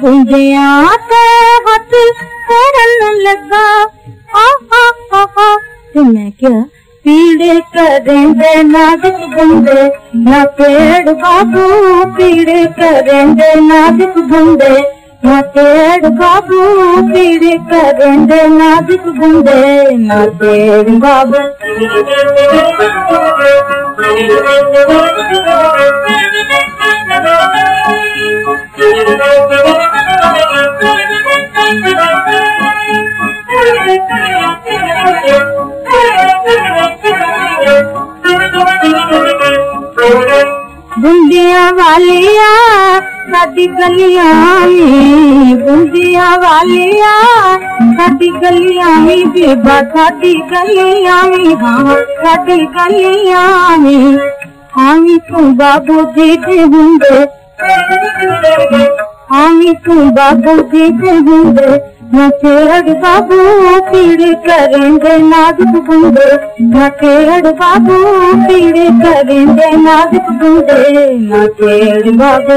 गुंजिया ते हथ छोड़न लगा आ आ आ आ ते मैं क्या पीड़े करेंगे नाजुक बंदे ना पेड़ बाबू पीड़े करेंगे नाजुक बंदे ना पेड़ बाबू पीड़े करेंगे नाजुक बंदे ना पेड़ बाबू साडी गलियां में बेबा साडी गलियां में हाँ साडी गलियां में हामी तू बाबू जी दे हुंदे हामी तू बाबू जी दे झके हड बाबू पीड़ करेंगे नाजुक बूंदे। झके हड बाबू पीड़ करेंगे नाजुक बूंदे। नाचे हड बाबू।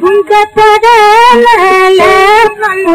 Bunga para la la manu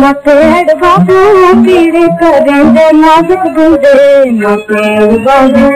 ना पेड़ बाबू पीड़ नाजुक बंदे ना पेड़ बाबू